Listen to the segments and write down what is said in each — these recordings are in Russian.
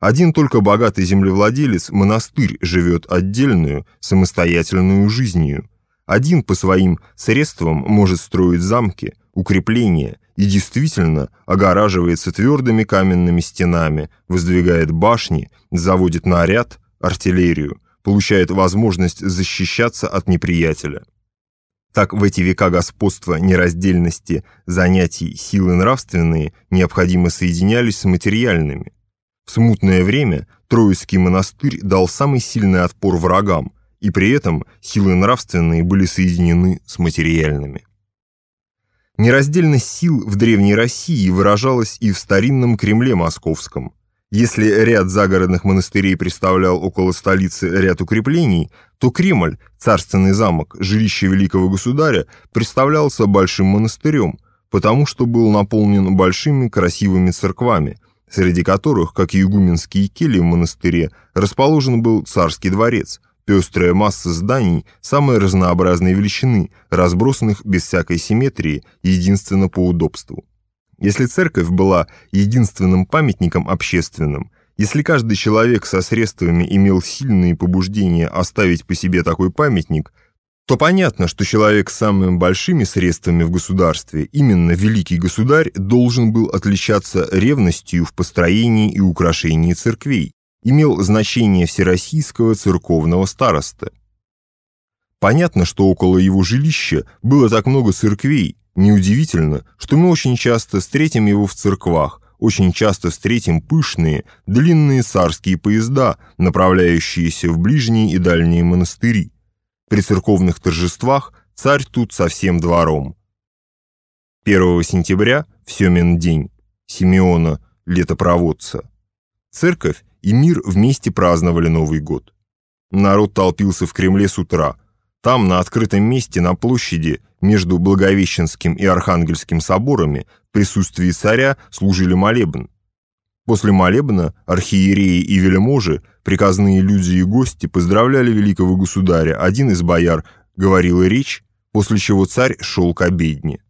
Один только богатый землевладелец, монастырь, живет отдельную, самостоятельную жизнью. Один по своим средствам может строить замки, укрепления и действительно огораживается твердыми каменными стенами, воздвигает башни, заводит наряд, артиллерию, получает возможность защищаться от неприятеля. Так в эти века господства нераздельности занятий силы нравственные необходимо соединялись с материальными. В смутное время Троицкий монастырь дал самый сильный отпор врагам, и при этом силы нравственные были соединены с материальными. Нераздельность сил в Древней России выражалась и в старинном Кремле московском. Если ряд загородных монастырей представлял около столицы ряд укреплений, то Кремль, царственный замок, жилище великого государя, представлялся большим монастырем, потому что был наполнен большими красивыми церквами, среди которых, как и игуменские кельи в монастыре, расположен был царский дворец, пестрая масса зданий самой разнообразной величины, разбросанных без всякой симметрии, единственно по удобству. Если церковь была единственным памятником общественным, если каждый человек со средствами имел сильные побуждения оставить по себе такой памятник, то понятно, что человек с самыми большими средствами в государстве, именно великий государь, должен был отличаться ревностью в построении и украшении церквей, имел значение всероссийского церковного староста. Понятно, что около его жилища было так много церквей, Неудивительно, что мы очень часто встретим его в церквах, очень часто встретим пышные, длинные царские поезда, направляющиеся в ближние и дальние монастыри. При церковных торжествах царь тут со всем двором. 1 сентября, в Семен день, Симеона, летопроводца. Церковь и мир вместе праздновали Новый год. Народ толпился в Кремле с утра. Там, на открытом месте, на площади, между Благовещенским и Архангельским соборами в присутствии царя служили молебн. После молебна архиереи и вельможи, приказные люди и гости поздравляли великого государя, один из бояр говорил речь, после чего царь шел к обедне.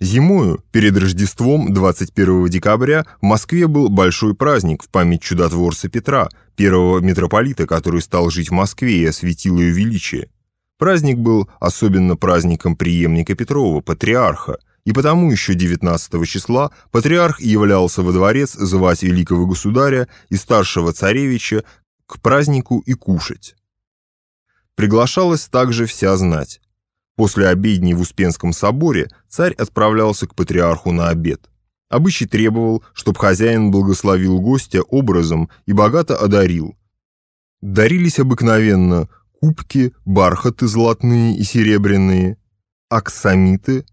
Зимою, перед Рождеством, 21 декабря, в Москве был большой праздник в память чудотворца Петра, первого митрополита, который стал жить в Москве и осветил ее величие. Праздник был особенно праздником преемника Петрова, патриарха, и потому еще 19 числа патриарх являлся во дворец звать великого государя и старшего царевича к празднику и кушать. Приглашалась также вся знать. После обедни в Успенском соборе царь отправлялся к патриарху на обед. Обычай требовал, чтобы хозяин благословил гостя образом и богато одарил. Дарились обыкновенно – кубки, бархаты золотные и серебряные, аксамиты,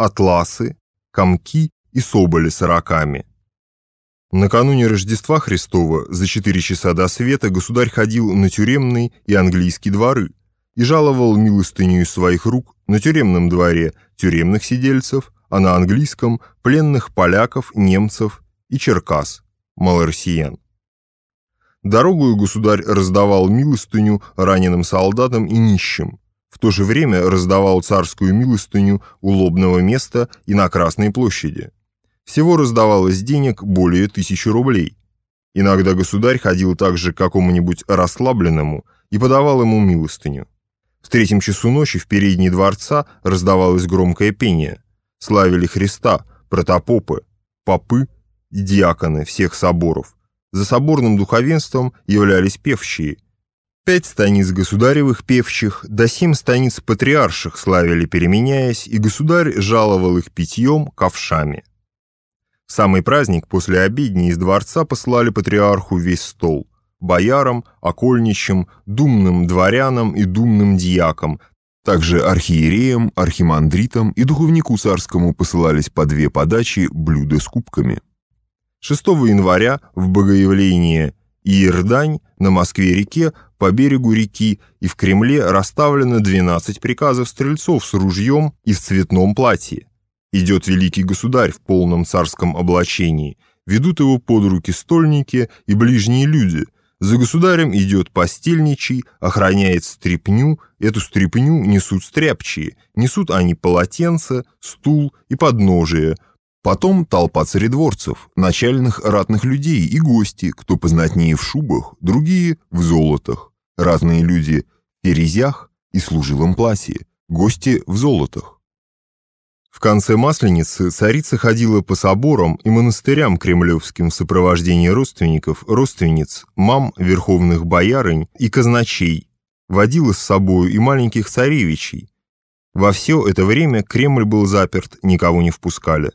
атласы, комки и соболи с раками. Накануне Рождества Христова за четыре часа до света государь ходил на тюремные и английские дворы и жаловал милостыню из своих рук на тюремном дворе тюремных сидельцев, а на английском – пленных поляков, немцев и черкас, малороссиян. Дорогую государь раздавал милостыню раненым солдатам и нищим. В то же время раздавал царскую милостыню у лобного места и на Красной площади. Всего раздавалось денег более тысячи рублей. Иногда государь ходил также к какому-нибудь расслабленному и подавал ему милостыню. В третьем часу ночи в передней дворца раздавалось громкое пение. Славили Христа, протопопы, попы, диаконы всех соборов – за соборным духовенством являлись певчие. Пять станиц государевых певчих, до семь станиц патриарших славили переменяясь, и государь жаловал их питьем ковшами. В самый праздник после обедни из дворца послали патриарху весь стол – боярам, окольничим, думным дворянам и думным дьякам, также архиереям, архимандритам и духовнику царскому посылались по две подачи блюда с кубками. 6 января в Иердань на Москве-реке по берегу реки и в Кремле расставлено 12 приказов стрельцов с ружьем и в цветном платье. Идет великий государь в полном царском облачении, ведут его под руки стольники и ближние люди. За государем идет постельничий, охраняет стрепню, эту стрепню несут стряпчие, несут они полотенце, стул и подножие – Потом толпа царедворцев, начальных ратных людей и гости, кто познатнее в шубах, другие в золотах. Разные люди в перезях и служилом платье, гости в золотах. В конце Масленицы царица ходила по соборам и монастырям кремлевским в сопровождении родственников, родственниц, мам, верховных боярынь и казначей, водила с собою и маленьких царевичей. Во все это время Кремль был заперт, никого не впускали.